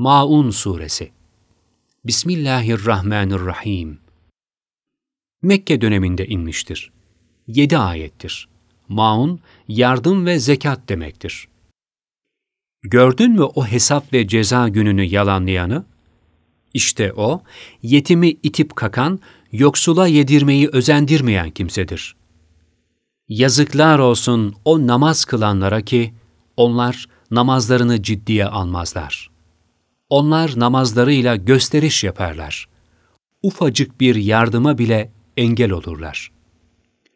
Maun Suresi Bismillahirrahmanirrahim Mekke döneminde inmiştir. Yedi ayettir. Maun, yardım ve zekat demektir. Gördün mü o hesap ve ceza gününü yalanlayanı? İşte o, yetimi itip kakan, yoksula yedirmeyi özendirmeyen kimsedir. Yazıklar olsun o namaz kılanlara ki, onlar namazlarını ciddiye almazlar. Onlar namazlarıyla gösteriş yaparlar. Ufacık bir yardıma bile engel olurlar.''